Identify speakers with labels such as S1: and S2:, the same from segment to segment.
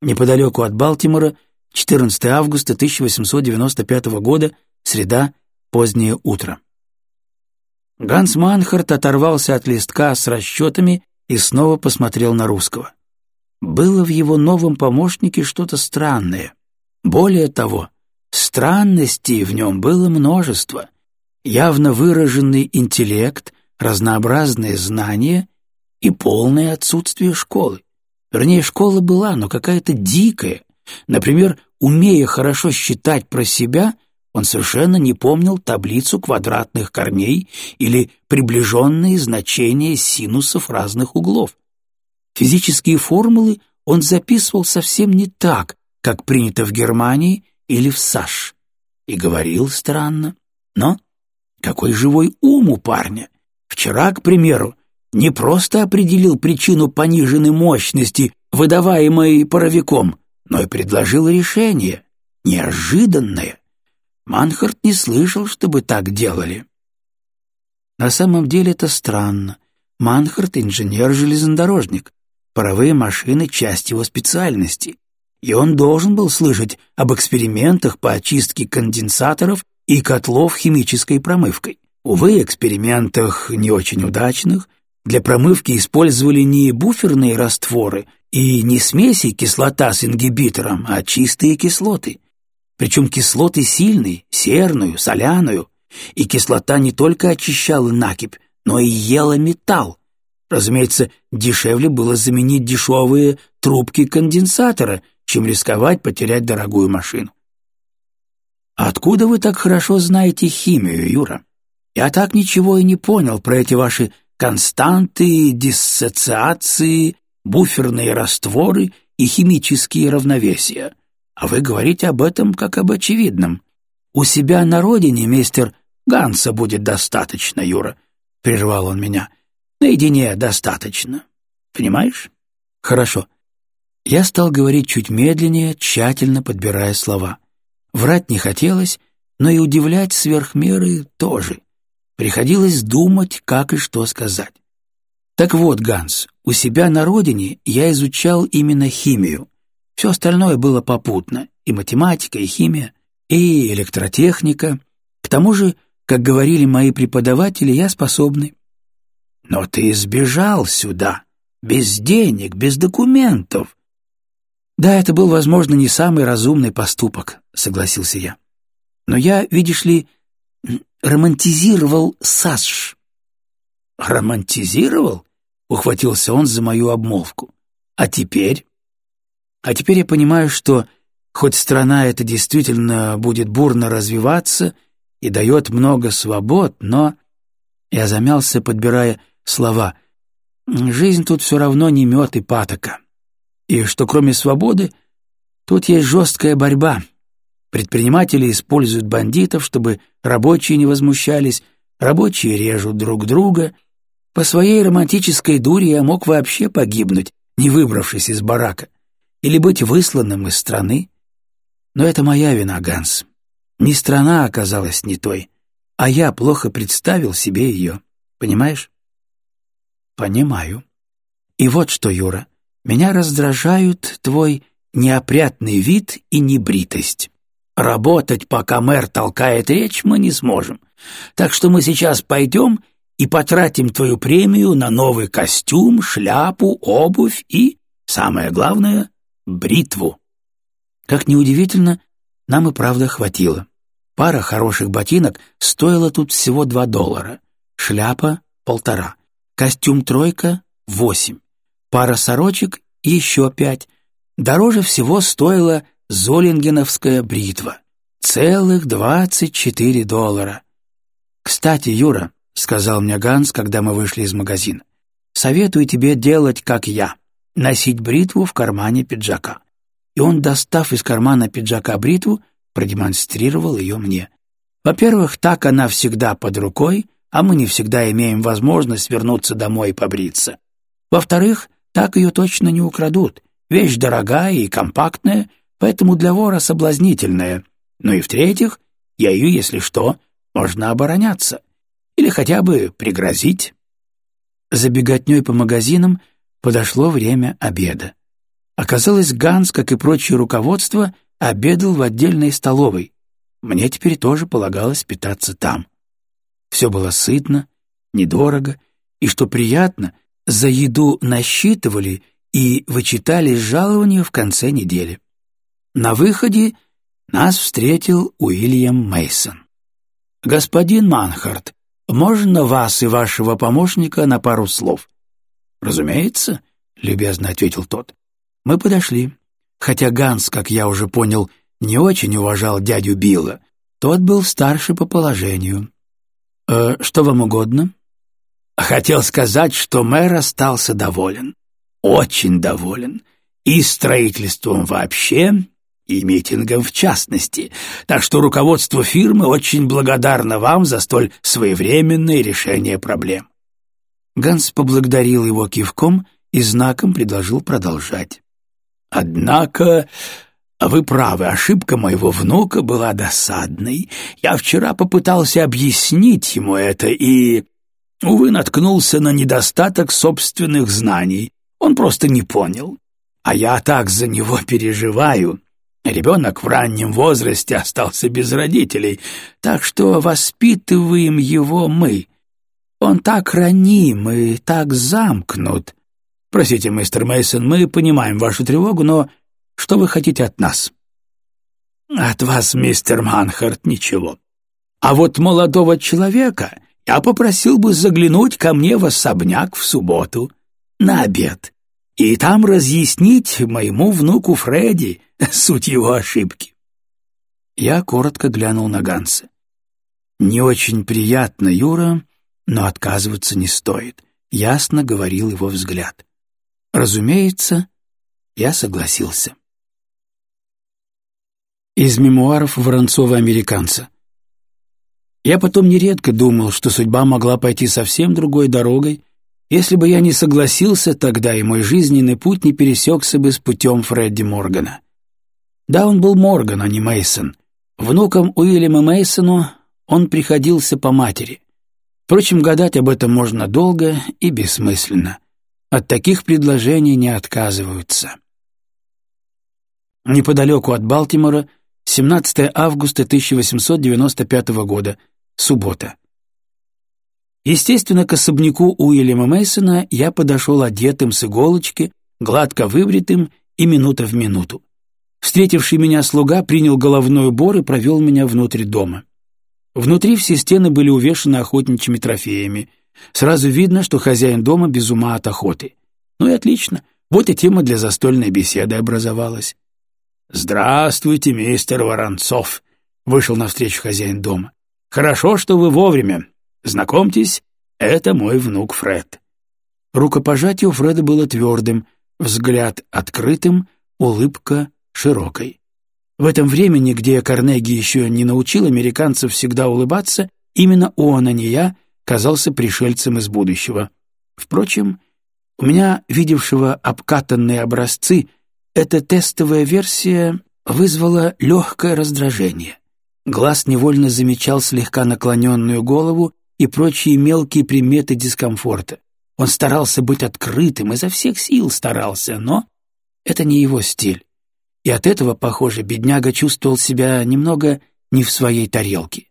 S1: неподалеку от Балтимора, 14 августа 1895 года, среда, позднее утро. Ганс Манхарт оторвался от листка с расчетами и снова посмотрел на русского. Было в его новом помощнике что-то странное. Более того, странностей в нем было множество. Явно выраженный интеллект, разнообразные знания и полное отсутствие школы. Вернее, школа была, но какая-то дикая. Например, умея хорошо считать про себя, он совершенно не помнил таблицу квадратных корней или приближенные значения синусов разных углов. Физические формулы он записывал совсем не так, как принято в Германии или в САШ. И говорил странно. Но какой живой ум у парня! Вчера, к примеру, не просто определил причину пониженной мощности, выдаваемой паровиком, но и предложил решение, неожиданное. Манхарт не слышал, чтобы так делали. На самом деле это странно. Манхарт — инженер-железнодорожник. Паровые машины — часть его специальности. И он должен был слышать об экспериментах по очистке конденсаторов и котлов химической промывкой. Увы, экспериментах не очень удачных — для промывки использовали не буферные растворы и не смеси кислота с ингибитором, а чистые кислоты. Причем кислоты сильные, серную, соляную. И кислота не только очищала накипь, но и ела металл. Разумеется, дешевле было заменить дешевые трубки конденсатора, чем рисковать потерять дорогую машину. «Откуда вы так хорошо знаете химию, Юра? Я так ничего и не понял про эти ваши константы, диссоциации, буферные растворы и химические равновесия. А вы говорите об этом как об очевидном. У себя на родине, мистер Ганса, будет достаточно, Юра, — прервал он меня. Наедине достаточно. Понимаешь? Хорошо. Я стал говорить чуть медленнее, тщательно подбирая слова. Врать не хотелось, но и удивлять сверх меры тоже. Приходилось думать, как и что сказать. Так вот, Ганс, у себя на родине я изучал именно химию. Все остальное было попутно, и математика, и химия, и электротехника. К тому же, как говорили мои преподаватели, я способный. Но ты сбежал сюда, без денег, без документов. Да, это был, возможно, не самый разумный поступок, согласился я. Но я, видишь ли, романтизировал Саш. «Романтизировал?» — ухватился он за мою обмолвку. «А теперь?» «А теперь я понимаю, что хоть страна эта действительно будет бурно развиваться и дает много свобод, но...» Я замялся, подбирая слова. «Жизнь тут все равно не мед и патока. И что кроме свободы, тут есть жесткая борьба, Предприниматели используют бандитов, чтобы рабочие не возмущались, рабочие режут друг друга. По своей романтической дуре я мог вообще погибнуть, не выбравшись из барака, или быть высланным из страны. Но это моя вина, Ганс. Не страна оказалась не той, а я плохо представил себе ее. Понимаешь? Понимаю. И вот что, Юра, меня раздражают твой неопрятный вид и небритость. Работать, пока мэр толкает речь, мы не сможем. Так что мы сейчас пойдем и потратим твою премию на новый костюм, шляпу, обувь и, самое главное, бритву. Как неудивительно, нам и правда хватило. Пара хороших ботинок стоила тут всего два доллара, шляпа — полтора, костюм «тройка» — восемь, пара сорочек — еще пять. Дороже всего стоило Золингеновская бритва. Целых двадцать четыре доллара. «Кстати, Юра», — сказал мне Ганс, когда мы вышли из магазина, «советую тебе делать, как я, носить бритву в кармане пиджака». И он, достав из кармана пиджака бритву, продемонстрировал ее мне. Во-первых, так она всегда под рукой, а мы не всегда имеем возможность вернуться домой и побриться. Во-вторых, так ее точно не украдут. Вещь дорогая и компактная — поэтому для вора соблазнительная. Ну и в-третьих, ею, если что, можно обороняться. Или хотя бы пригрозить. За беготней по магазинам подошло время обеда. Оказалось, Ганс, как и прочее руководство, обедал в отдельной столовой. Мне теперь тоже полагалось питаться там. Все было сытно, недорого, и, что приятно, за еду насчитывали и вычитали жалования в конце недели. На выходе нас встретил Уильям Мейсон. «Господин Манхарт, можно вас и вашего помощника на пару слов?» «Разумеется», — любезно ответил тот. Мы подошли. Хотя Ганс, как я уже понял, не очень уважал дядю Билла, тот был старше по положению. «Э, «Что вам угодно?» Хотел сказать, что мэр остался доволен. Очень доволен. И строительством вообще, и митингом в частности. Так что руководство фирмы очень благодарно вам за столь своевременное решение проблем. Ганс поблагодарил его кивком и знаком предложил продолжать. Однако вы правы, ошибка моего внука была досадной. Я вчера попытался объяснить ему это и, увы, наткнулся на недостаток собственных знаний. Он просто не понял. А я так за него переживаю. Ребенок в раннем возрасте остался без родителей, так что воспитываем его мы. Он так раним и так замкнут. Простите, мистер Мейсон, мы понимаем вашу тревогу, но что вы хотите от нас? От вас, мистер Манхарт, ничего. А вот молодого человека я попросил бы заглянуть ко мне в особняк в субботу на обед и там разъяснить моему внуку Фредди суть его ошибки. Я коротко глянул на Ганса. Не очень приятно, Юра, но отказываться не стоит, ясно говорил его взгляд. Разумеется, я согласился. Из мемуаров Воронцова-американца. Я потом нередко думал, что судьба могла пойти совсем другой дорогой, если бы я не согласился тогда, и мой жизненный путь не пересекся бы с путем Фредди Моргана. Да, он был Морган, а не Мейсон. Внуком Уильяма Мейсону он приходился по матери. Впрочем, гадать об этом можно долго и бессмысленно. От таких предложений не отказываются. Неподалеку от Балтимора, 17 августа 1895 года, суббота. Естественно, к особняку Уильяма Мейсона я подошел одетым с иголочки, гладко выбритым и минута в минуту. Встретивший меня слуга принял головной убор и провел меня внутрь дома. Внутри все стены были увешаны охотничьими трофеями — Сразу видно, что хозяин дома без ума от охоты. Ну и отлично, вот и тема для застольной беседы образовалась. «Здравствуйте, мистер Воронцов», — вышел навстречу хозяин дома. «Хорошо, что вы вовремя. Знакомьтесь, это мой внук Фред». Рукопожатие у Фреда было твердым, взгляд открытым, улыбка широкой. В этом времени, где Карнеги еще не научил американцев всегда улыбаться, именно он, а не я, казался пришельцем из будущего. Впрочем, у меня, видевшего обкатанные образцы, эта тестовая версия вызвала легкое раздражение. Глаз невольно замечал слегка наклоненную голову и прочие мелкие приметы дискомфорта. Он старался быть открытым, изо всех сил старался, но это не его стиль. И от этого, похоже, бедняга чувствовал себя немного не в своей тарелке.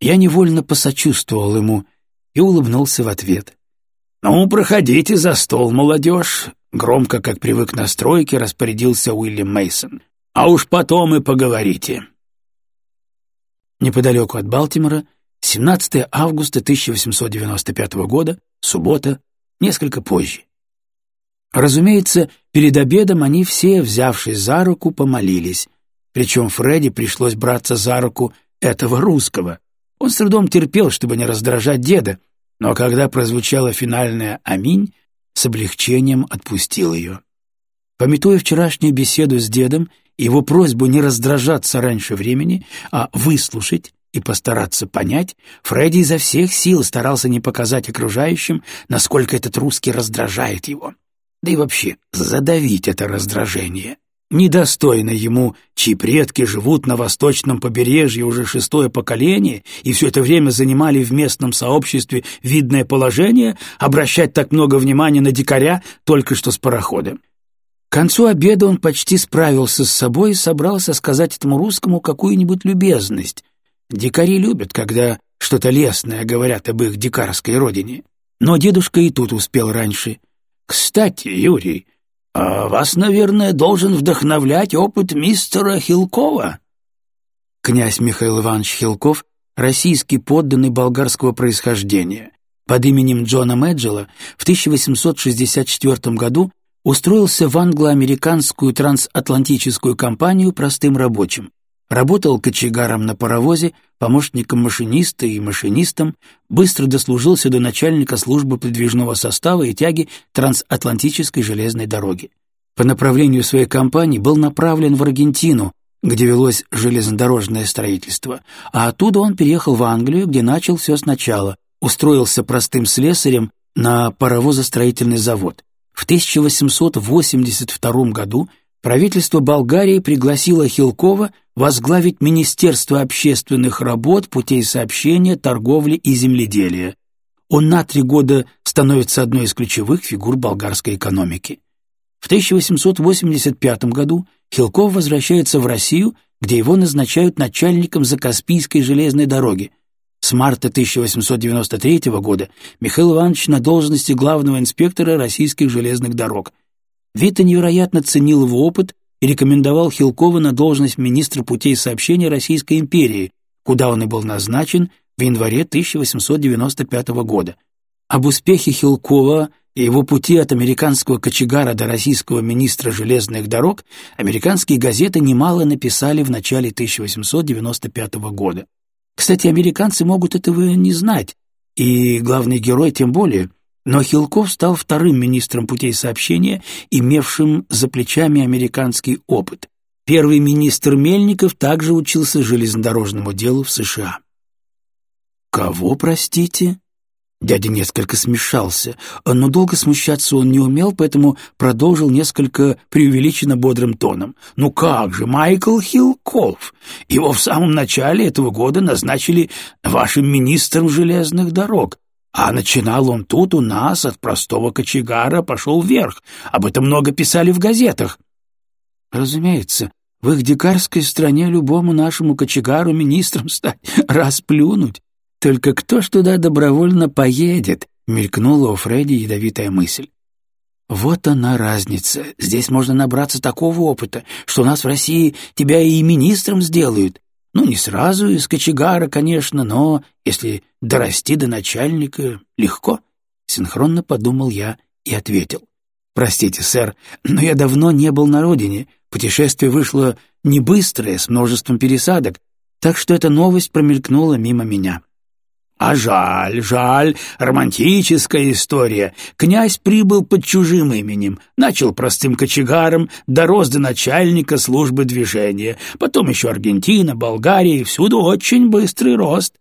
S1: Я невольно посочувствовал ему — и улыбнулся в ответ. «Ну, проходите за стол, молодежь», — громко, как привык на стройке, распорядился Уильям Мейсон. «А уж потом и поговорите». Неподалеку от Балтимора, 17 августа 1895 года, суббота, несколько позже. Разумеется, перед обедом они все, взявшись за руку, помолились. Причем Фредди пришлось браться за руку этого русского. Он с трудом терпел, чтобы не раздражать деда, но когда прозвучало финальное «Аминь», с облегчением отпустил ее. Пометуя вчерашнюю беседу с дедом и его просьбу не раздражаться раньше времени, а выслушать и постараться понять, Фредди изо всех сил старался не показать окружающим, насколько этот русский раздражает его. Да и вообще задавить это раздражение. Недостойно ему, чьи предки живут на восточном побережье уже шестое поколение и все это время занимали в местном сообществе видное положение, обращать так много внимания на дикаря только что с парохода. К концу обеда он почти справился с собой и собрался сказать этому русскому какую-нибудь любезность. Дикари любят, когда что-то лесное говорят об их дикарской родине. Но дедушка и тут успел раньше. «Кстати, Юрий, а вас, наверное, должен вдохновлять опыт мистера Хилкова?» Князь Михаил Иванович Хилков — российский подданный болгарского происхождения. Под именем Джона Мэджела в 1864 году устроился в англо-американскую трансатлантическую компанию простым рабочим. Работал кочегаром на паровозе, помощником машиниста и машинистом, быстро дослужился до начальника службы подвижного состава и тяги трансатлантической железной дороги. По направлению своей компании был направлен в Аргентину, где велось железнодорожное строительство, а оттуда он переехал в Англию, где начал все сначала, устроился простым слесарем на паровозостроительный завод. В 1882 году правительство Болгарии пригласило Хилкова возглавить Министерство общественных работ, путей сообщения, торговли и земледелия. Он на три года становится одной из ключевых фигур болгарской экономики. В 1885 году Хилков возвращается в Россию, где его назначают начальником Закаспийской железной дороги, с марта 1893 года Михаил Иванович на должности главного инспектора российских железных дорог. Вита невероятно ценил его опыт и рекомендовал Хилкова на должность министра путей сообщения Российской империи, куда он и был назначен в январе 1895 года. Об успехе Хилкова и его пути от американского кочегара до российского министра железных дорог американские газеты немало написали в начале 1895 года. Кстати, американцы могут этого не знать, и главный герой тем более, но Хилков стал вторым министром путей сообщения, имевшим за плечами американский опыт. Первый министр Мельников также учился железнодорожному делу в США. «Кого, простите?» Дядя несколько смешался, но долго смущаться он не умел, поэтому продолжил несколько преувеличенно бодрым тоном. «Ну как же, Майкл Хилков! Его в самом начале этого года назначили вашим министром железных дорог, а начинал он тут у нас от простого кочегара пошел вверх. Об этом много писали в газетах». «Разумеется, в их дикарской стране любому нашему кочегару министром стать, расплюнуть. «Только кто ж туда добровольно поедет?» — мелькнула у Фредди ядовитая мысль. «Вот она разница. Здесь можно набраться такого опыта, что нас в России тебя и министром сделают. Ну, не сразу из кочегара, конечно, но если дорасти до начальника, легко». Синхронно подумал я и ответил. «Простите, сэр, но я давно не был на родине. Путешествие вышло не быстрое, с множеством пересадок, так что эта новость промелькнула мимо меня. А жаль, жаль, романтическая история. Князь прибыл под чужим именем, начал простым кочегаром, дорос до начальника службы движения, потом еще Аргентина, Болгария, и всюду очень быстрый рост.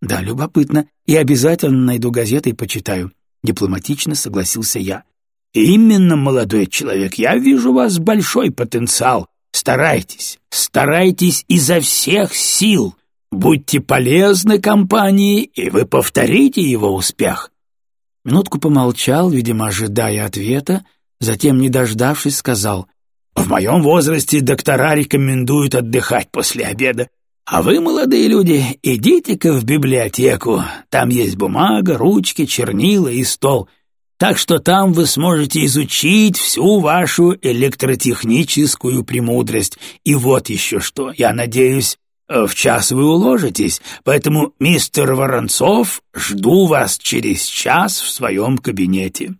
S1: Да, любопытно, и обязательно найду газеты и почитаю. Дипломатично согласился я. Именно, молодой человек, я вижу у вас большой потенциал. Старайтесь, старайтесь изо всех сил. Будьте полезны компании, и вы повторите его успех». Минутку помолчал, видимо, ожидая ответа, затем, не дождавшись, сказал, «В моем возрасте доктора рекомендуют отдыхать после обеда. А вы, молодые люди, идите-ка в библиотеку. Там есть бумага, ручки, чернила и стол. Так что там вы сможете изучить всю вашу электротехническую премудрость. И вот еще что, я надеюсь, в час вы уложитесь, поэтому, мистер Воронцов, жду вас через час в своем кабинете».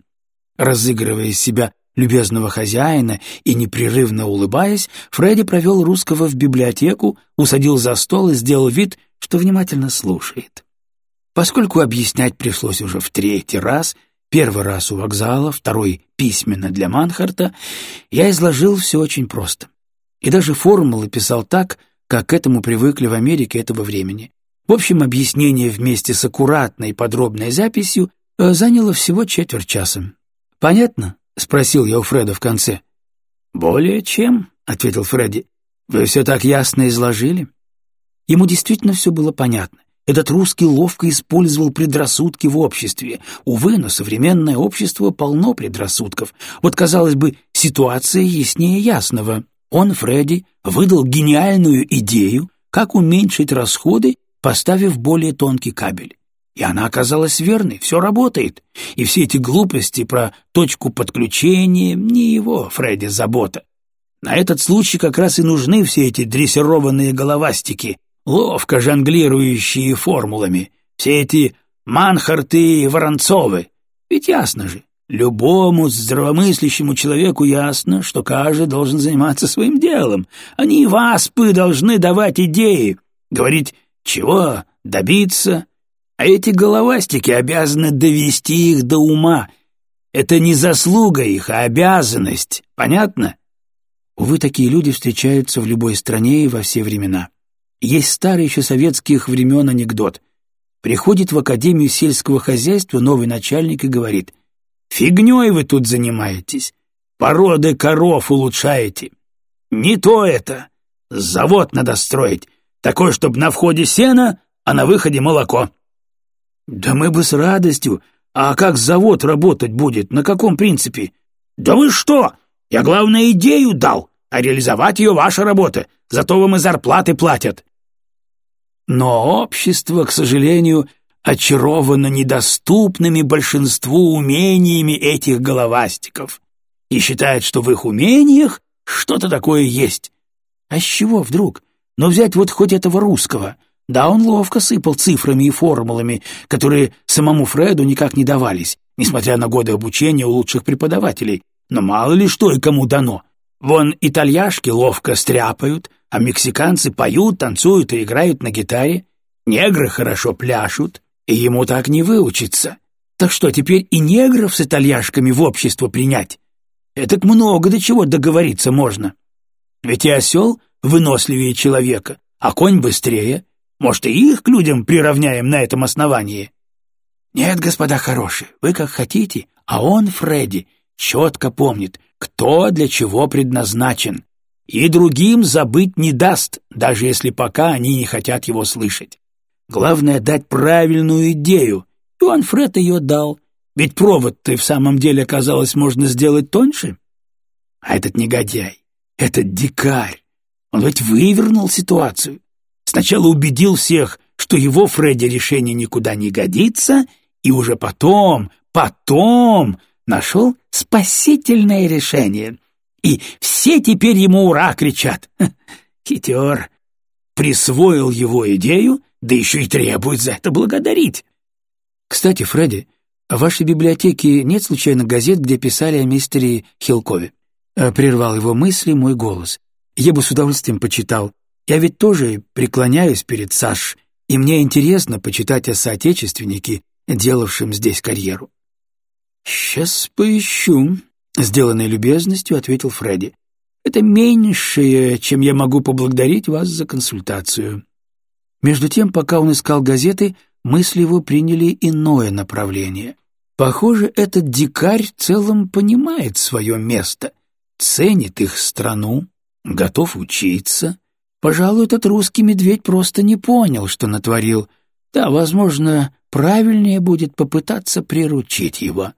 S1: Разыгрывая себя любезного хозяина и непрерывно улыбаясь, Фредди провел русского в библиотеку, усадил за стол и сделал вид, что внимательно слушает. Поскольку объяснять пришлось уже в третий раз, первый раз у вокзала, второй письменно для Манхарта, я изложил все очень просто. И даже формулы писал так, как к этому привыкли в Америке этого времени. В общем, объяснение вместе с аккуратной подробной записью э, заняло всего четверть часа. «Понятно?» — спросил я у Фреда в конце. «Более чем», — ответил Фредди. «Вы все так ясно изложили». Ему действительно все было понятно. этот русский ловко использовал предрассудки в обществе. Увы, но современное общество полно предрассудков. Вот, казалось бы, ситуация яснее ясного. Он, Фредди, выдал гениальную идею, как уменьшить расходы, поставив более тонкий кабель. И она оказалась верной, все работает. И все эти глупости про точку подключения не его, Фредди, забота. На этот случай как раз и нужны все эти дрессированные головастики, ловко жонглирующие формулами, все эти Манхарты и Воронцовы. Ведь ясно же, любому здравомыслящему человеку ясно, что каждый должен заниматься своим делом. Они васпы должны давать идеи, говорить, чего добиться, а эти головастики обязаны довести их до ума. Это не заслуга их, а обязанность. Понятно? Увы, такие люди встречаются в любой стране и во все времена. Есть старый еще советских времен анекдот. Приходит в Академию сельского хозяйства новый начальник и говорит, «Фигней вы тут занимаетесь, породы коров улучшаете. Не то это. Завод надо строить, такой, чтобы на входе сено, а на выходе молоко». «Да мы бы с радостью. А как завод работать будет? На каком принципе?» «Да вы что? Я, главное, идею дал, а реализовать ее ваша работа. Зато вам и зарплаты платят». Но общество, к сожалению, очаровано недоступными большинству умениями этих головастиков и считает, что в их умениях что-то такое есть. А с чего вдруг? Но взять вот хоть этого русского. Да, он ловко сыпал цифрами и формулами, которые самому Фреду никак не давались, несмотря на годы обучения у лучших преподавателей. Но мало ли что и кому дано. Вон итальяшки ловко стряпают, а мексиканцы поют, танцуют и играют на гитаре. Негры хорошо пляшут, и ему так не выучиться. Так что, теперь и негров с итальяшками в общество принять? Это много до чего договориться можно. Ведь и осел выносливее человека, а конь быстрее. Может, и их к людям приравняем на этом основании? Нет, господа хорошие, вы как хотите, а он, Фредди, четко помнит, кто для чего предназначен, и другим забыть не даст, даже если пока они не хотят его слышать. Главное — дать правильную идею, и он Фред ее дал, ведь провод-то в самом деле, оказалось, можно сделать тоньше. А этот негодяй, этот дикарь, он ведь вывернул ситуацию. Сначала убедил всех, что его Фредди решение никуда не годится, и уже потом, потом нашел спасительное решение. И все теперь ему «Ура!» кричат. Хитер. Присвоил его идею, да еще и требует за это благодарить. Кстати, Фредди, в вашей библиотеке нет случайно газет, где писали о мистере Хилкове? Э, прервал его мысли мой голос. Я бы с удовольствием почитал. Я ведь тоже преклоняюсь перед Саш, и мне интересно почитать о соотечественнике, делавшем здесь карьеру. «Сейчас поищу», — сделанной любезностью ответил Фредди. «Это меньшее, чем я могу поблагодарить вас за консультацию». Между тем, пока он искал газеты, мысли его приняли иное направление. Похоже, этот дикарь в целом понимает свое место, ценит их страну, готов учиться. Пожалуй, этот русский медведь просто не понял, что натворил. Да, возможно, правильнее будет попытаться приручить его.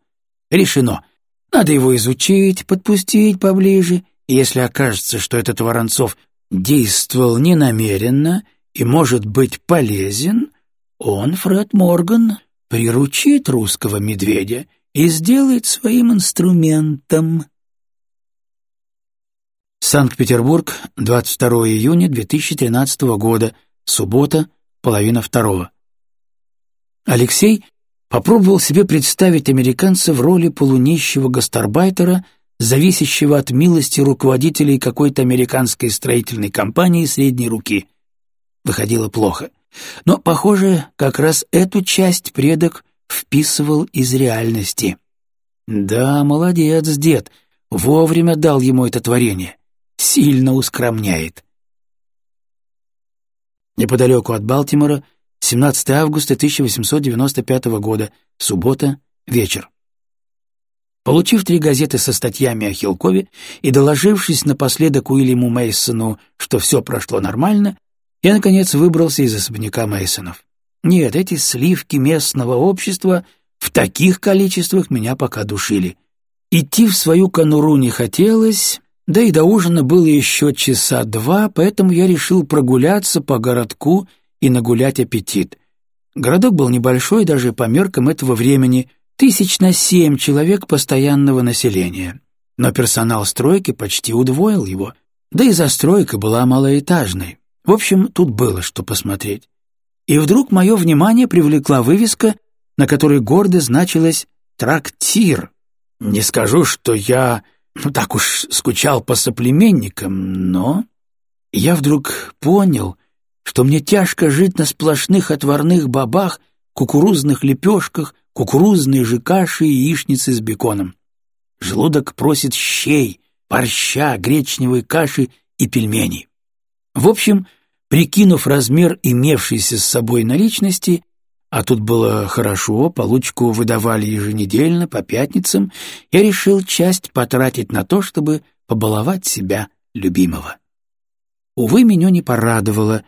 S1: Решено. Надо его изучить, подпустить поближе, если окажется, что этот Воронцов действовал ненамеренно и может быть полезен, он, Фред Морган, приручит русского медведя и сделает своим инструментом. Санкт-Петербург, 22 июня 2013 года, суббота, половина второго. Алексей попробовал себе представить американца в роли полунищего гастарбайтера, зависящего от милости руководителей какой-то американской строительной компании средней руки. Выходило плохо. Но, похоже, как раз эту часть предок вписывал из реальности. Да, молодец, дед, вовремя дал ему это творение. Сильно ускромняет. Неподалеку от Балтимора 17 августа 1895 года, суббота, вечер. Получив три газеты со статьями о Хилкове и доложившись напоследок Уильяму Мейсону, что все прошло нормально, я, наконец, выбрался из особняка Мейсонов. Нет, эти сливки местного общества в таких количествах меня пока душили. Идти в свою конуру не хотелось, да и до ужина было еще часа два, поэтому я решил прогуляться по городку и нагулять аппетит. Городок был небольшой даже по меркам этого времени, тысяч на семь человек постоянного населения. Но персонал стройки почти удвоил его, да и застройка была малоэтажной. В общем, тут было что посмотреть. И вдруг мое внимание привлекла вывеска, на которой гордо значилось «Трактир». Не скажу, что я ну, так уж скучал по соплеменникам, но... Я вдруг понял, что мне тяжко жить на сплошных отварных бобах, кукурузных лепешках, кукурузной же каши и яичницы с беконом. Желудок просит щей, борща, гречневой каши и пельменей. В общем, прикинув размер имевшейся с собой наличности, а тут было хорошо, получку выдавали еженедельно, по пятницам, я решил часть потратить на то, чтобы побаловать себя любимого. Увы, меню не порадовало.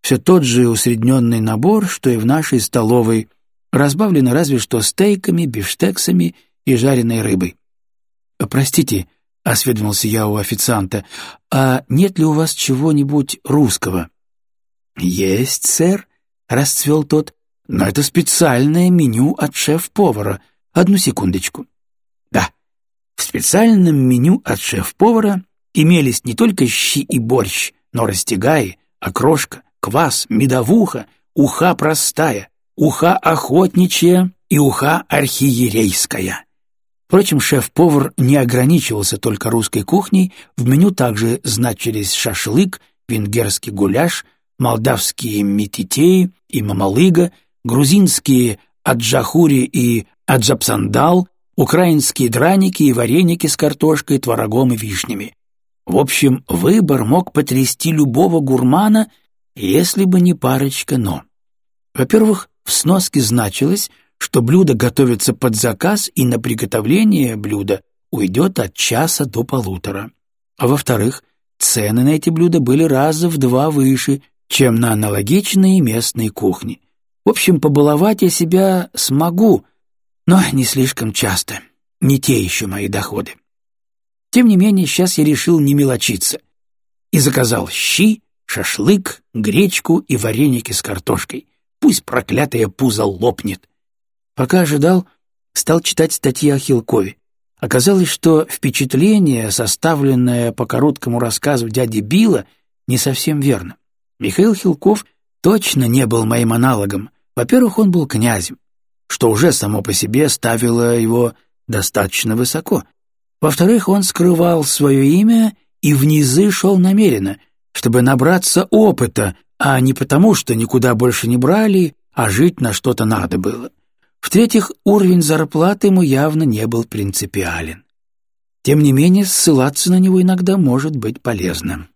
S1: Все тот же усредненный набор, что и в нашей столовой, разбавлено разве что стейками, бифштексами и жареной рыбой. «Простите», — осведомился я у официанта, «а нет ли у вас чего-нибудь русского?» «Есть, сэр», — расцвел тот, «но это специальное меню от шеф-повара. Одну секундочку». «Да, в специальном меню от шеф-повара имелись не только щи и борщ, но растягаи, окрошка, квас, медовуха, уха простая, уха охотничья и уха архиерейская». Впрочем, шеф-повар не ограничивался только русской кухней, в меню также значились шашлык, венгерский гуляш, молдавские метитеи и мамалыга, грузинские аджахури и аджапсандал, украинские драники и вареники с картошкой, творогом и вишнями. В общем, выбор мог потрясти любого гурмана, если бы не парочка «но». Во-первых, в сноске значилось, что блюдо готовится под заказ и на приготовление блюда уйдет от часа до полутора. А во-вторых, цены на эти блюда были раза в два выше, чем на аналогичные местные кухни. В общем, побаловать я себя смогу, но не слишком часто. Не те еще мои доходы. Тем не менее, сейчас я решил не мелочиться и заказал щи, шашлык, гречку и вареники с картошкой. Пусть проклятая пузо лопнет. Пока ожидал, стал читать статьи о Хилкове. Оказалось, что впечатление, составленное по короткому рассказу дяди Билла, не совсем верно. Михаил Хилков точно не был моим аналогом. Во-первых, он был князем, что уже само по себе ставило его достаточно высоко. Во-вторых, он скрывал свое имя и в низы шел намеренно, чтобы набраться опыта, а не потому, что никуда больше не брали, а жить на что-то надо было. В-третьих, уровень зарплаты ему явно не был принципиален. Тем не менее, ссылаться на него иногда может быть полезным.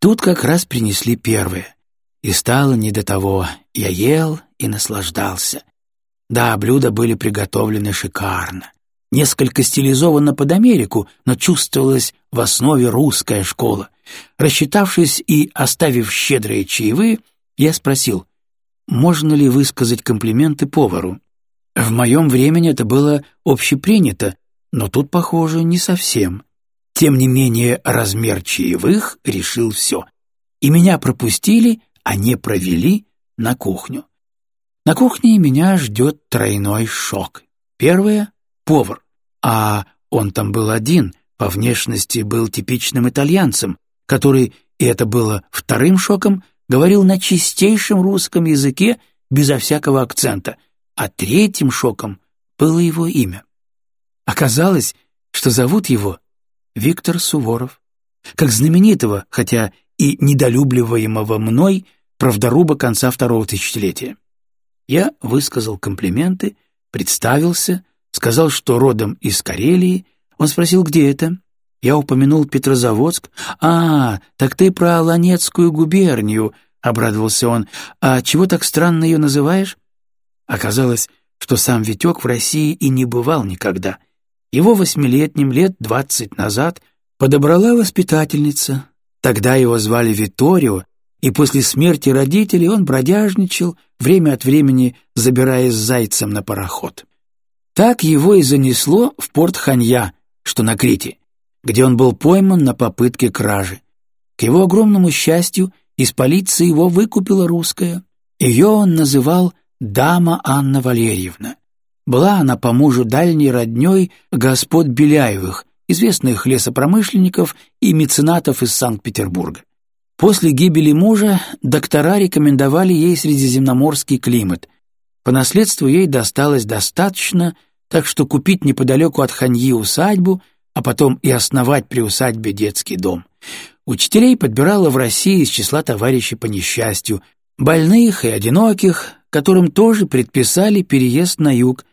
S1: Тут как раз принесли первое. И стало не до того. Я ел и наслаждался. Да, блюда были приготовлены шикарно. Несколько стилизовано под Америку, но чувствовалась в основе русская школа. Рассчитавшись и оставив щедрые чаевые, я спросил, можно ли высказать комплименты повару. В моем времени это было общепринято, но тут, похоже, не совсем. Тем не менее, размер чаевых решил все. И меня пропустили, а не провели на кухню. На кухне меня ждет тройной шок. Первое — повар, а он там был один, по внешности был типичным итальянцем, который, и это было вторым шоком, говорил на чистейшем русском языке безо всякого акцента — а третьим шоком было его имя. Оказалось, что зовут его Виктор Суворов, как знаменитого, хотя и недолюбливаемого мной, правдоруба конца второго тысячелетия. Я высказал комплименты, представился, сказал, что родом из Карелии. Он спросил, где это. Я упомянул Петрозаводск. «А, так ты про Ланецкую губернию», — обрадовался он. «А чего так странно ее называешь?» Оказалось, что сам Витек в России и не бывал никогда. Его восьмилетним лет двадцать назад подобрала воспитательница. Тогда его звали Виторио, и после смерти родителей он бродяжничал, время от времени забираясь зайцем на пароход. Так его и занесло в порт Ханья, что на Крите, где он был пойман на попытке кражи. К его огромному счастью, из полиции его выкупила русская. Ее он называл «Дама Анна Валерьевна». Была она по мужу дальней родней господ Беляевых, известных лесопромышленников и меценатов из Санкт-Петербурга. После гибели мужа доктора рекомендовали ей средиземноморский климат. По наследству ей досталось достаточно, так что купить неподалеку от Ханьи усадьбу, а потом и основать при усадьбе детский дом. Учителей подбирала в России из числа товарищей по несчастью, больных и одиноких, которым тоже предписали переезд на юг.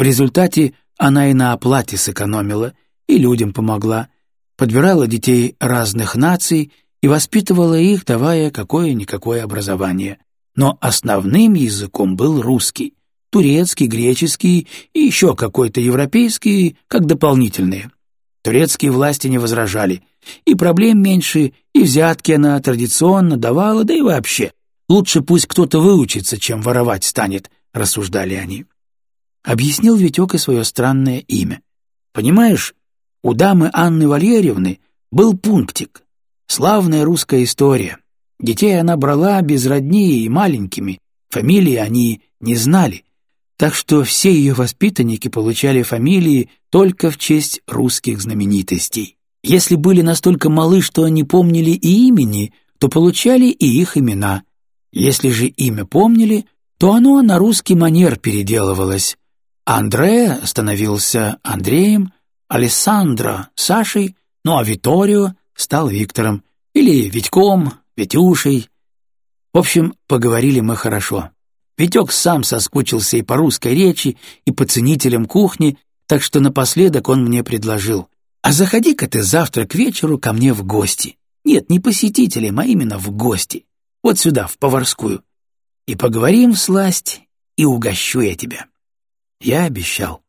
S1: В результате она и на оплате сэкономила, и людям помогла, подбирала детей разных наций и воспитывала их, давая какое-никакое образование. Но основным языком был русский, турецкий, греческий и еще какой-то европейский, как дополнительные. Турецкие власти не возражали, и проблем меньше, и взятки она традиционно давала, да и вообще. Лучше пусть кто-то выучится, чем воровать станет, рассуждали они. Объяснил Витек и свое странное имя. Понимаешь, у дамы Анны Валерьевны был пунктик. Славная русская история. Детей она брала без родни и маленькими, фамилии они не знали. Так что все ее воспитанники получали фамилии только в честь русских знаменитостей. Если были настолько малы, что они помнили и имени, то получали и их имена. Если же имя помнили, то оно на русский манер переделывалось. Андре становился Андреем, Алессандро — Сашей, ну а Виторио стал Виктором, или Витьком, Витюшей. В общем, поговорили мы хорошо. Витек сам соскучился и по русской речи, и по ценителям кухни, так что напоследок он мне предложил. «А заходи-ка ты завтра к вечеру ко мне в гости. Нет, не посетителям, а именно в гости. Вот сюда, в поварскую. И поговорим сласть, и угощу я тебя». Я обещал.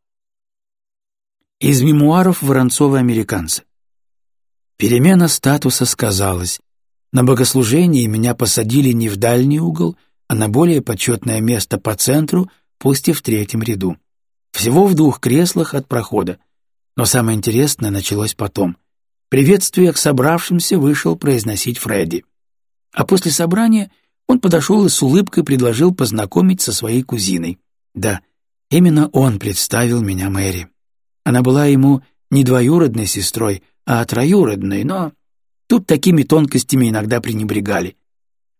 S1: Из мемуаров Воронцова-американца. Перемена статуса сказалась. На богослужении меня посадили не в дальний угол, а на более почетное место по центру, пусть и в третьем ряду. Всего в двух креслах от прохода. Но самое интересное началось потом. Приветствие к собравшимся вышел произносить Фредди. А после собрания он подошел и с улыбкой предложил познакомить со своей кузиной. Да, именно он представил меня Мэри. Она была ему не двоюродной сестрой, а троюродной, но тут такими тонкостями иногда пренебрегали.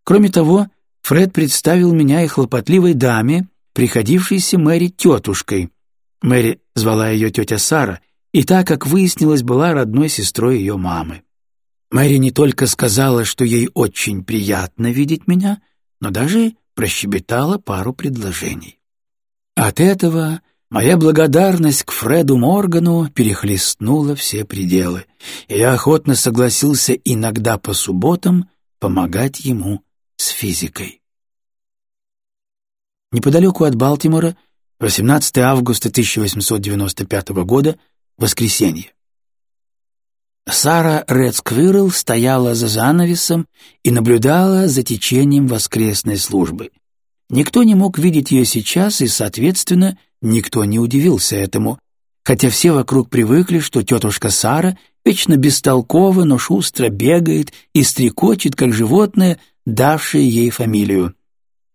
S1: Кроме того, Фред представил меня и хлопотливой даме, приходившейся Мэри тетушкой. Мэри звала ее тетя Сара, и та, как выяснилось, была родной сестрой ее мамы. Мэри не только сказала, что ей очень приятно видеть меня, но даже прощебетала пару предложений. От этого Моя благодарность к Фреду Моргану перехлестнула все пределы, и я охотно согласился иногда по субботам помогать ему с физикой. Неподалеку от Балтимора, 18 августа 1895 года, воскресенье. Сара Редсквирл стояла за занавесом и наблюдала за течением воскресной службы. Никто не мог видеть ее сейчас, и, соответственно, Никто не удивился этому, хотя все вокруг привыкли, что тетушка Сара вечно бестолкова, но шустро бегает и стрекочет, как животное, давшее ей фамилию.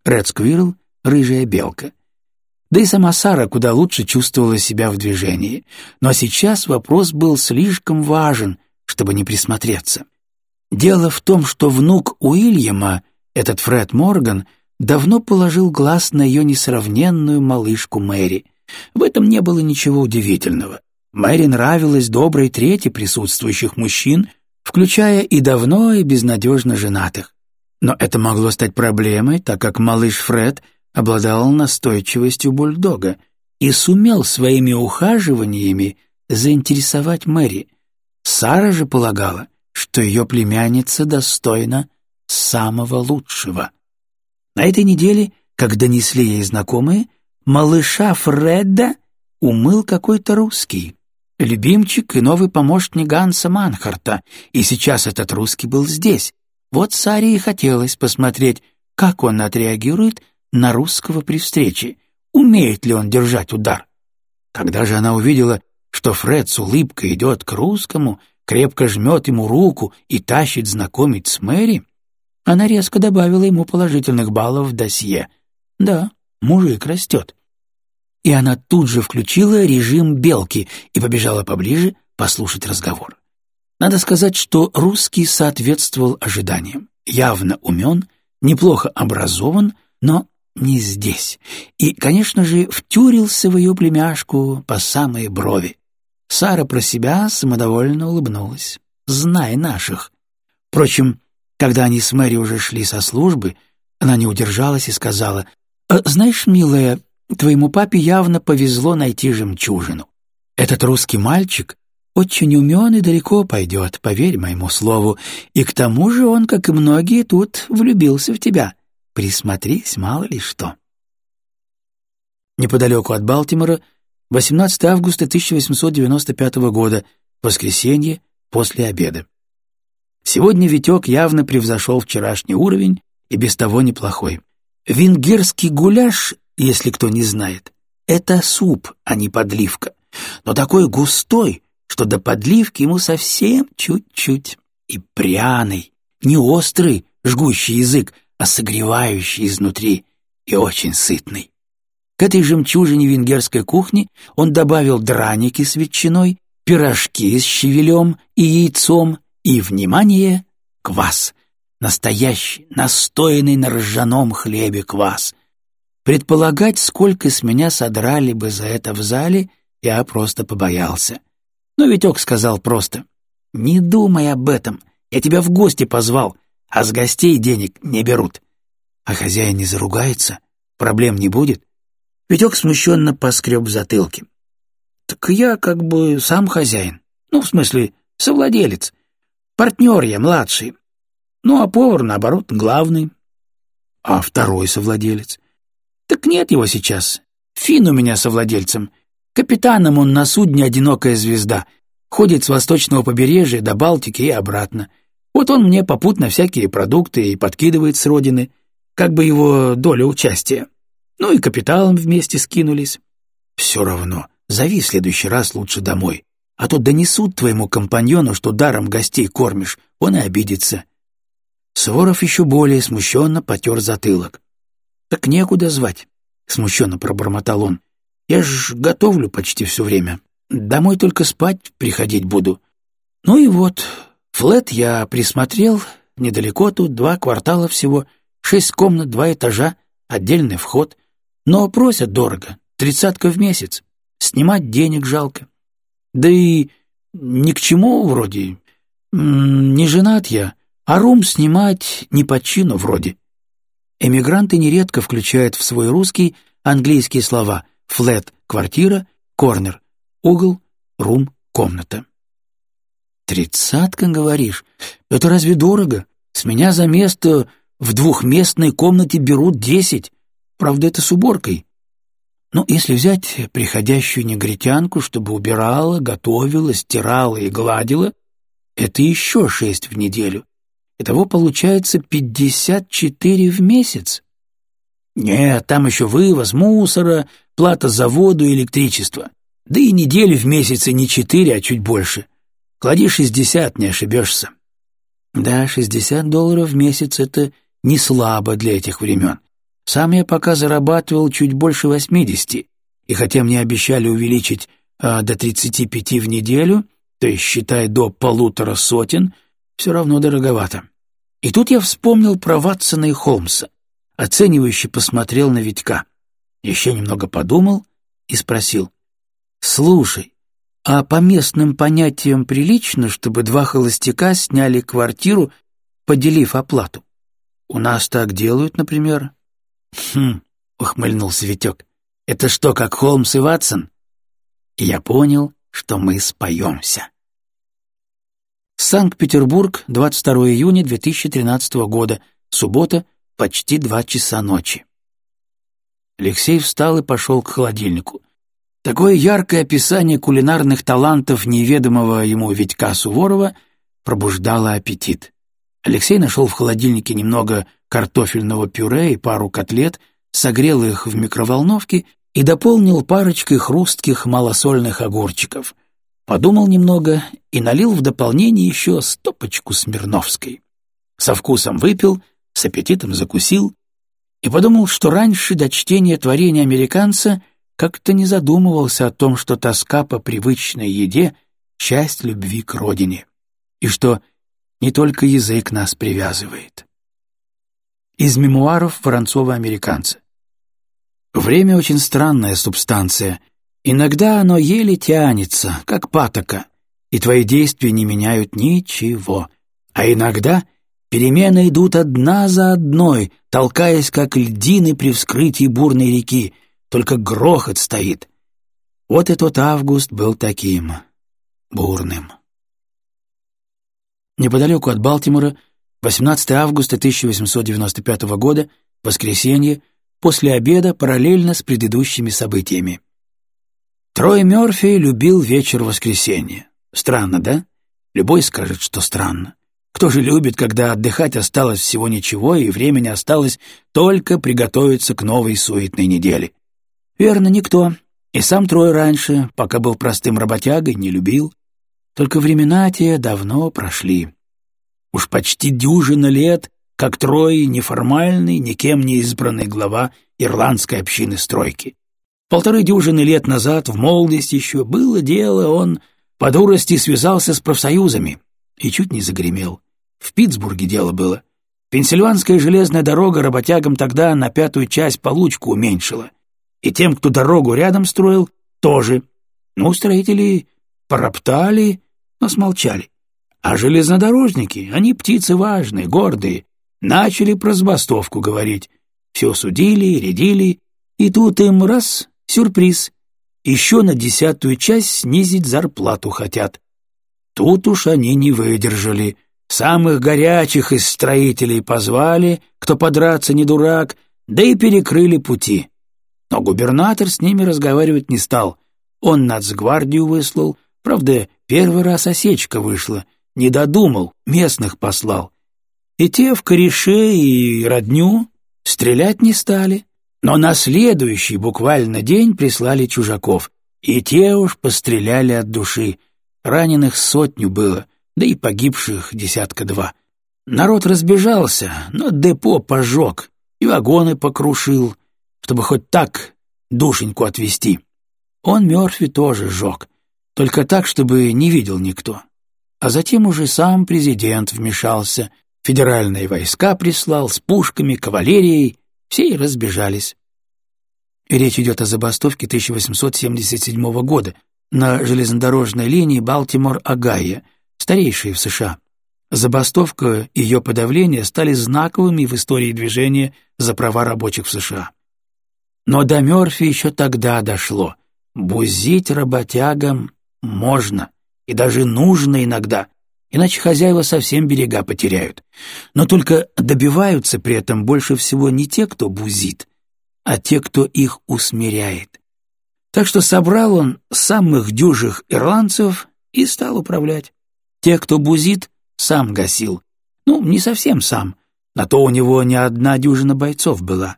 S1: Ред Сквирл — рыжая белка. Да и сама Сара куда лучше чувствовала себя в движении. Но сейчас вопрос был слишком важен, чтобы не присмотреться. Дело в том, что внук Уильяма, этот Фред Морган — давно положил глаз на ее несравненную малышку Мэри. В этом не было ничего удивительного. Мэри нравилась доброй трети присутствующих мужчин, включая и давно, и безнадежно женатых. Но это могло стать проблемой, так как малыш Фред обладал настойчивостью бульдога и сумел своими ухаживаниями заинтересовать Мэри. Сара же полагала, что ее племянница достойна самого лучшего. На этой неделе, как донесли ей знакомые, малыша Фредда умыл какой-то русский, любимчик и новый помощник Ганса Манхарта, и сейчас этот русский был здесь, Вот Саре и хотелось посмотреть, как он отреагирует на русского при встрече, умеет ли он держать удар. Когда же она увидела, что Фред с улыбкой идет к русскому, крепко жмет ему руку и тащит знакомить с Мэри, она резко добавила ему положительных баллов в досье. Да, мужик растет. И она тут же включила режим белки и побежала поближе послушать разговор. Надо сказать, что русский соответствовал ожиданиям. Явно умен, неплохо образован, но не здесь. И, конечно же, втюрился в ее племяшку по самые брови. Сара про себя самодовольно улыбнулась. «Знай наших». Впрочем, когда они с Мэри уже шли со службы, она не удержалась и сказала, «Э, «Знаешь, милая, твоему папе явно повезло найти жемчужину. Этот русский мальчик очень умен и далеко пойдет, поверь моему слову, и к тому же он, как и многие тут, влюбился в тебя. Присмотрись, мало ли что. Неподалеку от Балтимора, 18 августа 1895 года, воскресенье, после обеда. Сегодня Витек явно превзошел вчерашний уровень и без того неплохой. Венгерский гуляш, если кто не знает, это суп, а не подливка, но такой густой, что до подливки ему совсем чуть-чуть. И пряный, не острый, жгущий язык, а согревающий изнутри и очень сытный. К этой жемчужине венгерской кухни он добавил драники с ветчиной, пирожки с щавелем и яйцом и, внимание, квас. Настоящий, настоянный на ржаном хлебе квас. Предполагать, сколько с меня содрали бы за это в зале, я просто побоялся. Но Витек сказал просто, «Не думай об этом, я тебя в гости позвал, а с гостей денег не берут. А хозяин не заругается, проблем не будет». Витек смущенно поскреб в затылке. «Так я как бы сам хозяин, ну, в смысле, совладелец, партнер я младший, ну, а повар, наоборот, главный». «А второй совладелец?» «Так нет его сейчас, Фин у меня совладельцем, Капитаном он на судне «Одинокая звезда», ходит с восточного побережья до Балтики и обратно. Вот он мне попутно всякие продукты и подкидывает с родины, как бы его доля участия. Ну и капиталом вместе скинулись. Все равно, зови в следующий раз лучше домой, а то донесут твоему компаньону, что даром гостей кормишь, он и обидится. Своров еще более смущенно потер затылок. «Так некуда звать», — смущенно пробормотал он. Я ж готовлю почти все время. Домой только спать приходить буду. Ну и вот, флет я присмотрел, недалеко тут, два квартала всего, шесть комнат, два этажа, отдельный вход. Но просят дорого, тридцатка в месяц. Снимать денег жалко. Да и ни к чему вроде. Не женат я, а рум снимать не по чину вроде. Эмигранты нередко включают в свой русский английские слова — Флет — квартира, корнер — угол, рум — комната. «Тридцатка, говоришь? Это разве дорого? С меня за место в двухместной комнате берут десять. Правда, это с уборкой. Но если взять приходящую негритянку, чтобы убирала, готовила, стирала и гладила, это еще шесть в неделю. Итого получается пятьдесят четыре в месяц. Нет, там еще вывоз мусора, плата за воду и электричество. Да и недели в месяце не четыре, а чуть больше. Клади шестьдесят, не ошибешься. Да, шестьдесят долларов в месяц — это не слабо для этих времен. Сам я пока зарабатывал чуть больше восьмидесяти, и хотя мне обещали увеличить а, до тридцати пяти в неделю, то есть, считай, до полутора сотен, все равно дороговато. И тут я вспомнил про Ватсона и Холмса, оценивающе посмотрел на Витька. Еще немного подумал и спросил. «Слушай, а по местным понятиям прилично, чтобы два холостяка сняли квартиру, поделив оплату? У нас так делают, например?» «Хм», — ухмыльнулся Витек. «Это что, как Холмс и Ватсон?» И я понял, что мы споемся. Санкт-Петербург, 22 июня 2013 года, суббота, почти два часа ночи. Алексей встал и пошел к холодильнику. Такое яркое описание кулинарных талантов неведомого ему Витька Суворова пробуждало аппетит. Алексей нашел в холодильнике немного картофельного пюре и пару котлет, согрел их в микроволновке и дополнил парочкой хрустких малосольных огурчиков. Подумал немного и налил в дополнение еще стопочку Смирновской. Со вкусом выпил, с аппетитом закусил и подумал, что раньше до чтения творения американца как-то не задумывался о том, что тоска по привычной еде — часть любви к родине, и что не только язык нас привязывает. Из мемуаров Воронцова-американца. Время очень странная субстанция. Иногда оно еле тянется, как патока, и твои действия не меняют ничего. А иногда перемены идут одна за одной, толкаясь, как льдины при вскрытии бурной реки, только грохот стоит. Вот и тот август был таким, бурным. Неподалеку от Балтимора, 18 августа 1895 года, воскресенье, после обеда параллельно с предыдущими событиями. Трой Мёрфи любил вечер воскресенья. Странно, да? Любой скажет, что странно. Кто же любит, когда отдыхать осталось всего ничего, и времени осталось только приготовиться к новой суетной неделе? Верно, никто. И сам Трой раньше, пока был простым работягой, не любил. Только времена те давно прошли. Уж почти дюжина лет как Трой неформальный, никем не избранный глава ирландской общины стройки. Полторы дюжины лет назад, в молодости еще, было дело, он по дурости связался с профсоюзами и чуть не загремел. В Питтсбурге дело было. Пенсильванская железная дорога работягам тогда на пятую часть получку уменьшила. И тем, кто дорогу рядом строил, тоже. Ну, строители пороптали, но смолчали. А железнодорожники, они птицы важные, гордые, Начали про забастовку говорить. Все судили, рядили, и тут им раз — сюрприз. Еще на десятую часть снизить зарплату хотят. Тут уж они не выдержали. Самых горячих из строителей позвали, кто подраться не дурак, да и перекрыли пути. Но губернатор с ними разговаривать не стал. Он нацгвардию выслал, правда, первый раз осечка вышла, не додумал, местных послал. И те в кореше и родню стрелять не стали. Но на следующий буквально день прислали чужаков, и те уж постреляли от души. Раненых сотню было, да и погибших десятка-два. Народ разбежался, но депо пожег и вагоны покрушил, чтобы хоть так душеньку отвезти. Он Мёрфи тоже сжег, только так, чтобы не видел никто. А затем уже сам президент вмешался, Федеральные войска прислал с пушками, кавалерией, все и разбежались. Речь идет о забастовке 1877 года на железнодорожной линии Балтимор-Огайо, старейшей в США. Забастовка и ее подавление стали знаковыми в истории движения за права рабочих в США. Но до Мёрфи еще тогда дошло. Бузить работягам можно и даже нужно иногда, иначе хозяева совсем берега потеряют. Но только добиваются при этом больше всего не те, кто бузит, а те, кто их усмиряет. Так что собрал он самых дюжих ирландцев и стал управлять. Тех, кто бузит, сам гасил. Ну, не совсем сам, на то у него не одна дюжина бойцов была.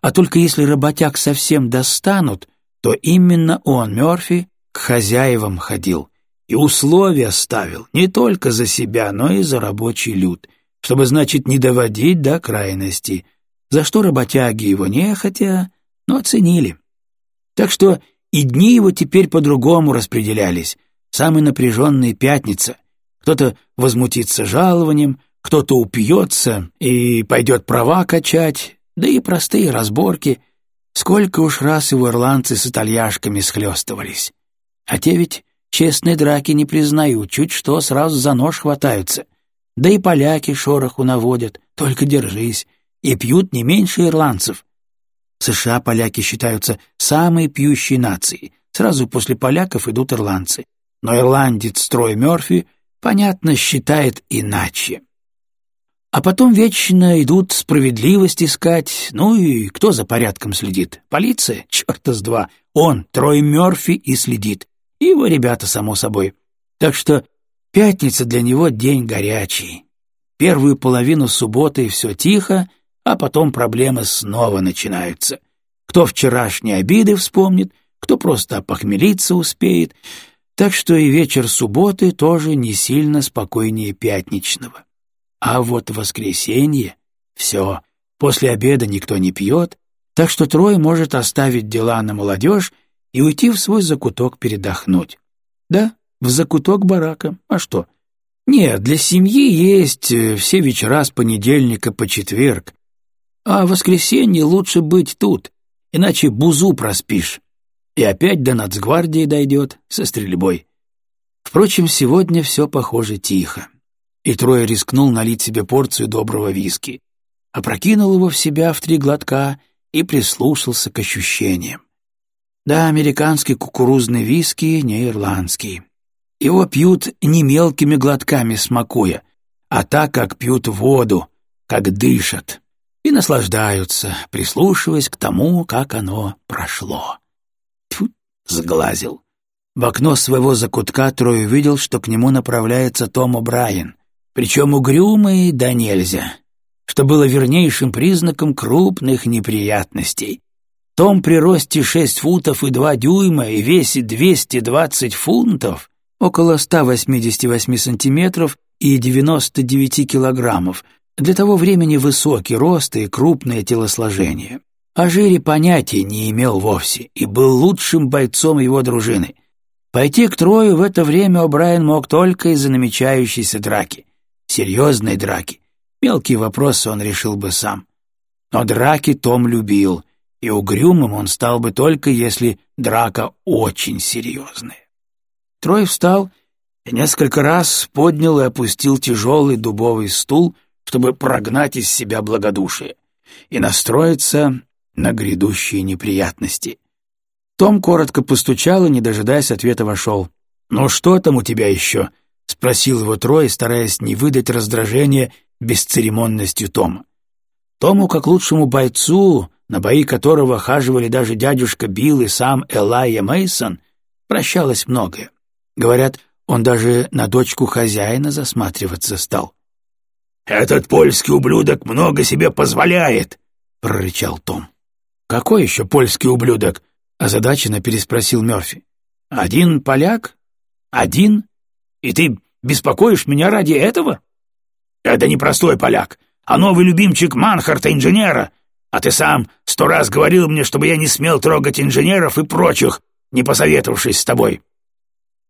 S1: А только если работяг совсем достанут, то именно он, Мёрфи, к хозяевам ходил — и условия ставил не только за себя, но и за рабочий люд, чтобы, значит, не доводить до крайности, за что работяги его нехотя, но оценили. Так что и дни его теперь по-другому распределялись. Самая напряженная пятница. Кто-то возмутится жалованием, кто-то упьется и пойдет права качать, да и простые разборки. Сколько уж раз его ирландцы с итальяшками схлестывались. А те ведь Честной драки не признаю, чуть что сразу за нож хватаются. Да и поляки шороху наводят, только держись, и пьют не меньше ирландцев. В США поляки считаются самой пьющей нацией, сразу после поляков идут ирландцы. Но ирландец Трой Мёрфи, понятно, считает иначе. А потом вечно идут справедливость искать, ну и кто за порядком следит? Полиция? Чёрта с два. Он, Трой Мёрфи, и следит и его ребята, само собой. Так что пятница для него день горячий. первую половину субботы все тихо, а потом проблемы снова начинаются. Кто вчерашние обиды вспомнит, кто просто опохмелиться успеет, так что и вечер субботы тоже не сильно спокойнее пятничного. А вот воскресенье — все, после обеда никто не пьет, так что Трой может оставить дела на молодежь и уйти в свой закуток передохнуть. Да, в закуток барака, а что? Нет, для семьи есть э, все вечера с понедельника по четверг, а в воскресенье лучше быть тут, иначе бузу проспишь. И опять до нацгвардии дойдет со стрельбой. Впрочем, сегодня все похоже тихо. И Трой рискнул налить себе порцию доброго виски. Опрокинул его в себя в три глотка и прислушался к ощущениям. Да, американский кукурузный виски не ирландский. Его пьют не мелкими глотками смакуя, а так, как пьют воду, как дышат, и наслаждаются, прислушиваясь к тому, как оно прошло. Тьфу, сглазил. В окно своего закутка Трой увидел, что к нему направляется Том О'Брайен, причем угрюмый да нельзя, что было вернейшим признаком крупных неприятностей. Том при росте шесть футов и два дюйма и двести двадцать фунтов, около ста восьмидесяти восьми сантиметров и девяносто девяти килограммов, для того времени высокий рост и крупное телосложение. О жире понятия не имел вовсе и был лучшим бойцом его дружины. Пойти к Трою в это время О'Брайен мог только из-за намечающейся драки. Серьезной драки. Мелкие вопросы он решил бы сам. Но драки Том любил, и угрюмым он стал бы только, если драка очень серьезная. Трой встал и несколько раз поднял и опустил тяжелый дубовый стул, чтобы прогнать из себя благодушие и настроиться на грядущие неприятности. Том коротко постучал и, не дожидаясь ответа, вошел. «Ну что там у тебя еще?» — спросил его Трой, стараясь не выдать раздражения бесцеремонностью Тома. Тому, как лучшему бойцу, на бои которого хаживали даже дядюшка Билл и сам Элайя Мейсон, прощалось многое. Говорят, он даже на дочку хозяина засматриваться стал. «Этот польский ублюдок много себе позволяет!» — прорычал Том. «Какой еще польский ублюдок?» — озадаченно переспросил Мерфи. «Один поляк? Один? И ты беспокоишь меня ради этого?» «Это не простой поляк, а новый любимчик Манхарта, инженера. А ты сам сто раз говорил мне, чтобы я не смел трогать инженеров и прочих, не посоветовавшись с тобой».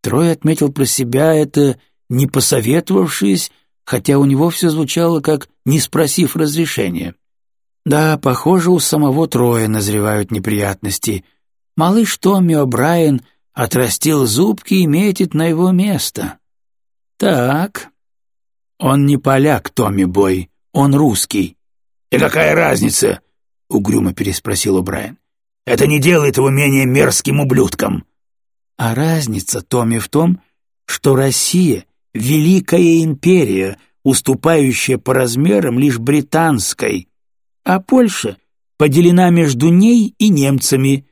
S1: Трой отметил про себя это «не посоветовавшись», хотя у него все звучало как «не спросив разрешения». Да, похоже, у самого Троя назревают неприятности. Малыш Томми О'Брайен отрастил зубки и метит на его место. Так, он не поляк, Томми Бой, он русский. «И какая разница?» — угрюмо переспросил О'Брайен. «Это не делает его менее мерзким ублюдком». А разница, Томми, в том, что Россия — великая империя, уступающая по размерам лишь британской, а Польша поделена между ней и немцами.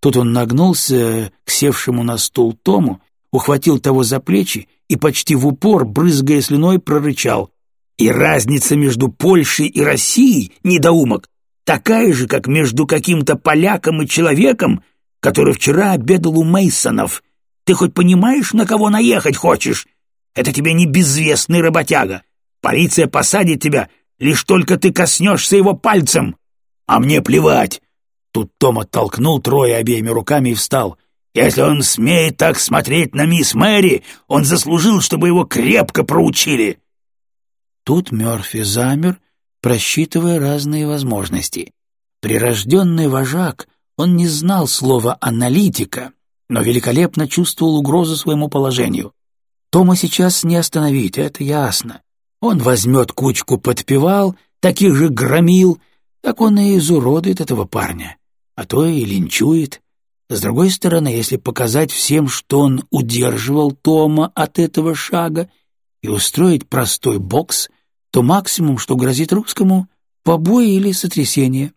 S1: Тут он нагнулся к севшему на стул Тому, ухватил того за плечи и почти в упор, брызгая слюной, прорычал. «И разница между Польшей и Россией, недоумок, такая же, как между каким-то поляком и человеком, который вчера обедал у Мейсонов. Ты хоть понимаешь, на кого наехать хочешь? Это тебе не безвестный работяга. Полиция посадит тебя, лишь только ты коснешься его пальцем. А мне плевать. Тут Том оттолкнул Троя обеими руками и встал. Если он смеет так смотреть на мисс Мэри, он заслужил, чтобы его крепко проучили. Тут Мёрфи замер, просчитывая разные возможности. Прирожденный вожак, он не знал слова «аналитика», но великолепно чувствовал угрозу своему положению. Тома сейчас не остановить, это ясно. Он возьмет кучку подпевал, таких же громил, так он и изуродует этого парня, а то и линчует. С другой стороны, если показать всем, что он удерживал Тома от этого шага, и устроить простой бокс, то максимум, что грозит русскому — побои или сотрясение.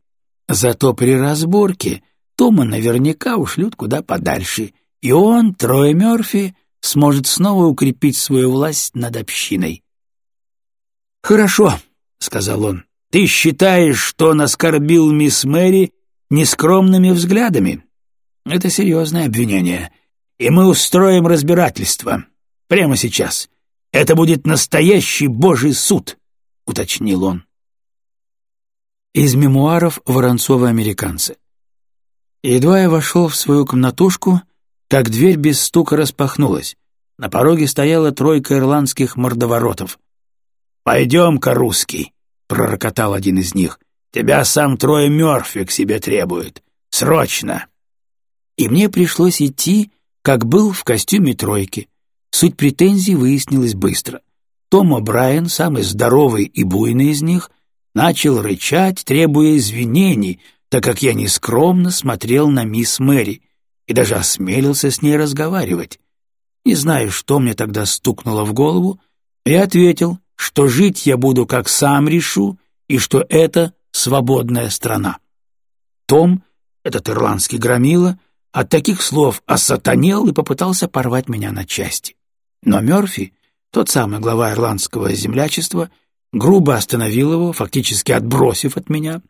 S1: Зато при разборке Тома наверняка ушлют куда подальше, и он, Трой Мёрфи, сможет снова укрепить свою власть над общиной. «Хорошо», — сказал он, — «ты считаешь, что он оскорбил мисс Мэри нескромными взглядами? Это серьезное обвинение, и мы устроим разбирательство. Прямо сейчас. Это будет настоящий божий суд», — уточнил он. Из мемуаров Воронцова-американца. Едва я вошел в свою комнатушку, как дверь без стука распахнулась. На пороге стояла тройка ирландских мордоворотов. «Пойдем-ка, русский!» — пророкотал один из них. «Тебя сам Трое Мёрфи к себе требует. Срочно!» И мне пришлось идти, как был в костюме тройки. Суть претензий выяснилась быстро. Том О'Брайен, самый здоровый и буйный из них, начал рычать, требуя извинений, так как я нескромно смотрел на мисс Мэри и даже осмелился с ней разговаривать. Не знаю, что мне тогда стукнуло в голову, и ответил, что жить я буду, как сам решу, и что это свободная страна. Том, этот ирландский громила, от таких слов осатанел и попытался порвать меня на части. Но Мёрфи, тот самый глава ирландского землячества, грубо остановил его, фактически отбросив от меня.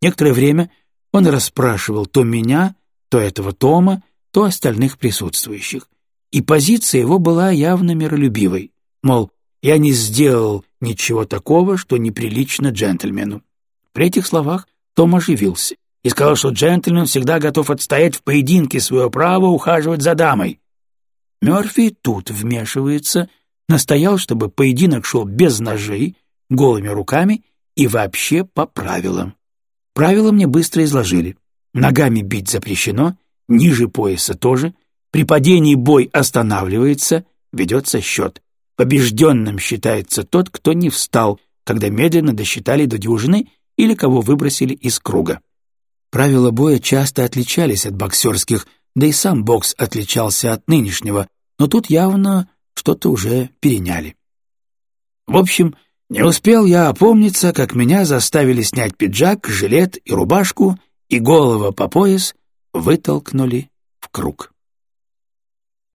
S1: Некоторое время он расспрашивал то меня, то этого Тома, то остальных присутствующих. И позиция его была явно миролюбивой, мол, я не сделал ничего такого, что неприлично джентльмену. При этих словах Том оживился и сказал, что джентльмен всегда готов отстоять в поединке свое право ухаживать за дамой. Мёрфи тут вмешивается, настоял, чтобы поединок шел без ножей, голыми руками и вообще по правилам. Правила мне быстро изложили. Ногами бить запрещено, ниже пояса тоже, при падении бой останавливается, ведется счет. Побежденным считается тот, кто не встал, когда медленно досчитали до дюжины или кого выбросили из круга. Правила боя часто отличались от боксерских, да и сам бокс отличался от нынешнего, но тут явно что-то уже переняли. В общем, не успел я опомниться, как меня заставили снять пиджак, жилет и рубашку, и голова по пояс вытолкнули в круг.